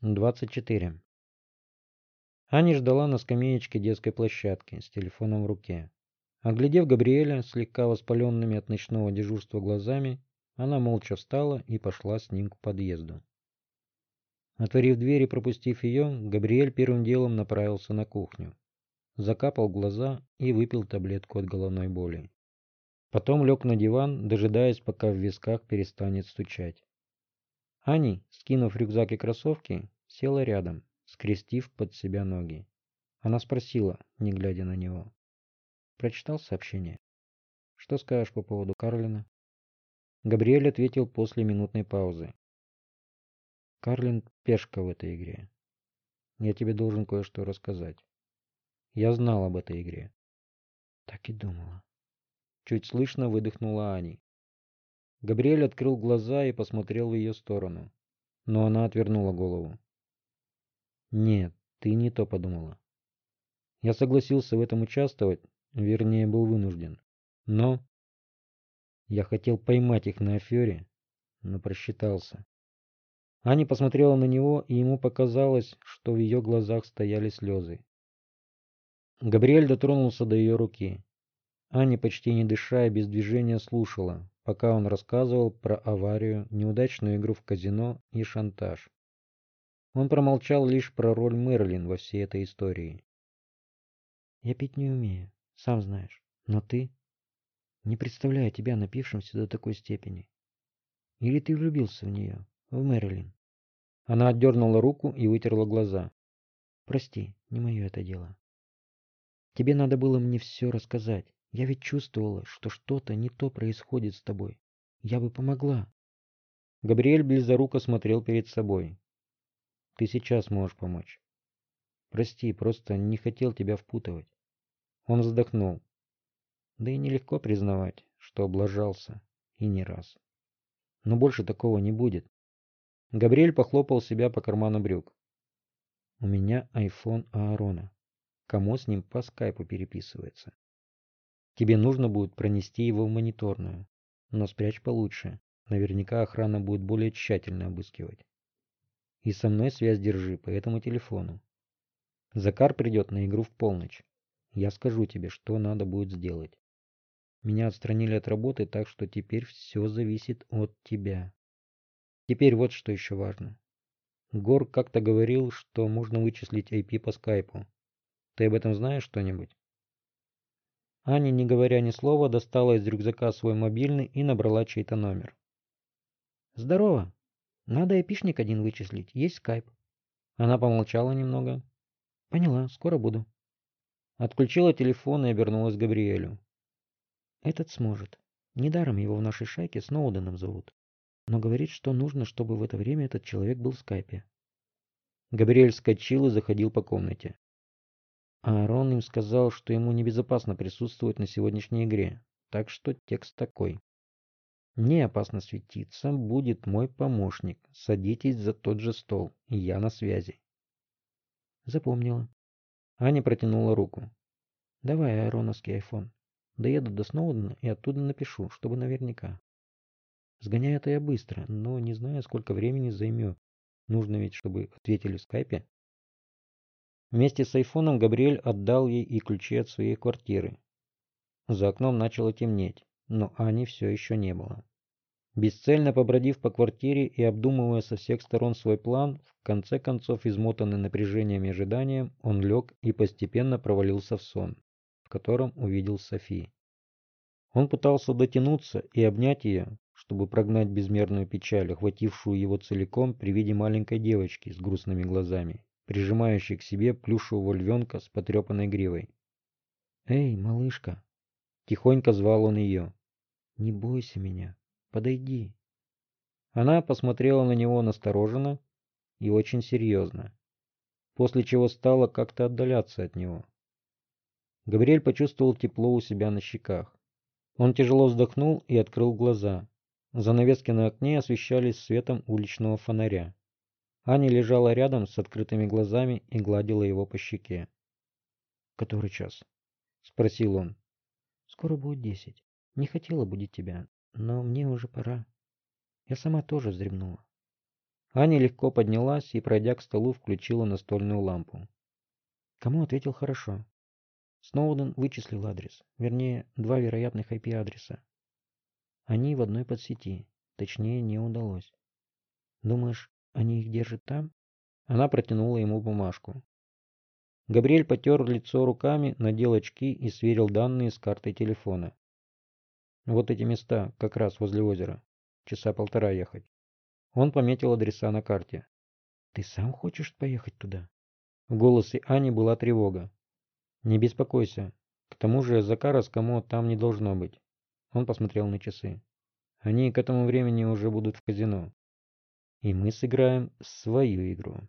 24. Аня ждала на скамеечке детской площадки с телефоном в руке. Оглядев Габриэля слегка воспаленными от ночного дежурства глазами, она молча встала и пошла с ним к подъезду. Отворив дверь и пропустив ее, Габриэль первым делом направился на кухню. Закапал глаза и выпил таблетку от головной боли. Потом лег на диван, дожидаясь, пока в висках перестанет стучать. Ани, скинув рюкзак и кроссовки, села рядом, скрестив под себя ноги. Она спросила, не глядя на него. Прочитал сообщение? Что скажешь по поводу Карлина? Габриэль ответил после минутной паузы. Карлин пешка в этой игре. Я тебе должен кое-что рассказать. Я знал об этой игре. Так и думала. Чуть слышно выдохнула Ани. Габриэль открыл глаза и посмотрел в ее сторону. Но она отвернула голову. Нет, ты не то подумала. Я согласился в этом участвовать, вернее, был вынужден. Но я хотел поймать их на афере, но просчитался. Аня посмотрела на него, и ему показалось, что в ее глазах стояли слезы. Габриэль дотронулся до ее руки. Аня, почти не дыша и без движения, слушала, пока он рассказывал про аварию, неудачную игру в казино и шантаж. Он промолчал лишь про роль Мерлин во всей этой истории. «Я пить не умею, сам знаешь. Но ты...» «Не представляю тебя напившимся до такой степени. Или ты влюбился в нее, в Мерлин?» Она отдернула руку и вытерла глаза. «Прости, не мое это дело. Тебе надо было мне все рассказать. Я ведь чувствовала, что что-то не то происходит с тобой. Я бы помогла». Габриэль близоруко смотрел перед собой. Ты сейчас можешь помочь. Прости, просто не хотел тебя впутывать. Он вздохнул. Да и нелегко признавать, что облажался, и не раз. Но больше такого не будет. Габриэль похлопал себя по карману брюк. У меня айфон Аарона. Кому с ним по скайпу переписывается? Тебе нужно будет пронести его в мониторную, но спрячь получше. Наверняка охрана будет более тщательно обыскивать. И со мной связь держи по этому телефону. Закар придет на игру в полночь. Я скажу тебе, что надо будет сделать. Меня отстранили от работы, так что теперь все зависит от тебя. Теперь вот что еще важно. Гор как-то говорил, что можно вычислить IP по скайпу. Ты об этом знаешь что-нибудь? Аня, не говоря ни слова, достала из рюкзака свой мобильный и набрала чей-то номер. «Здорово!» Надо эпишник один вычислить. Есть скайп. Она помолчала немного. Поняла, скоро буду. Отключила телефон и обернулась к Габриэлю. Этот сможет. Недаром его в нашей шайке Сноуденом зовут. Но говорит, что нужно, чтобы в это время этот человек был в скайпе. Габриэль вскочил и заходил по комнате. Аарон им сказал, что ему небезопасно присутствовать на сегодняшней игре. Так что текст такой. Не опасно светиться, будет мой помощник. Садитесь за тот же стол, я на связи. Запомнила. Аня протянула руку. Давай аэроновский айфон. Доеду до Сноудена и оттуда напишу, чтобы наверняка. Сгоняю это я быстро, но не знаю, сколько времени займет. Нужно ведь, чтобы ответили в скайпе. Вместе с айфоном Габриэль отдал ей и ключи от своей квартиры. За окном начало темнеть, но Ани все еще не было. Бесцельно побродив по квартире и обдумывая со всех сторон свой план, в конце концов, измотанный напряжением и ожиданием, он лег и постепенно провалился в сон, в котором увидел Софи. Он пытался дотянуться и обнять ее, чтобы прогнать безмерную печаль, охватившую его целиком при виде маленькой девочки с грустными глазами, прижимающей к себе плюшевого львенка с потрепанной гривой. «Эй, малышка!» Тихонько звал он ее. «Не бойся меня, Подойди. Она посмотрела на него настороженно и очень серьезно, после чего стала как-то отдаляться от него. Габриэль почувствовал тепло у себя на щеках. Он тяжело вздохнул и открыл глаза. Занавески на окне освещались светом уличного фонаря. Аня лежала рядом с открытыми глазами и гладила его по щеке. «Который час?» — спросил он. «Скоро будет десять. Не хотела будить тебя, но мне уже пора. Я сама тоже вздремнула. Аня легко поднялась и, пройдя к столу, включила настольную лампу. Кому ответил хорошо. Сноуден вычислил адрес, вернее, два вероятных IP-адреса. Они в одной подсети, точнее не удалось. Думаешь, они их держат там? Она протянула ему бумажку. Габриэль потер лицо руками, надел очки и сверил данные с картой телефона. Вот эти места, как раз возле озера. Часа полтора ехать. Он пометил адреса на карте. «Ты сам хочешь поехать туда?» В голосе Ани была тревога. «Не беспокойся. К тому же Закара с Камо там не должно быть». Он посмотрел на часы. «Они к этому времени уже будут в казино. И мы сыграем свою игру».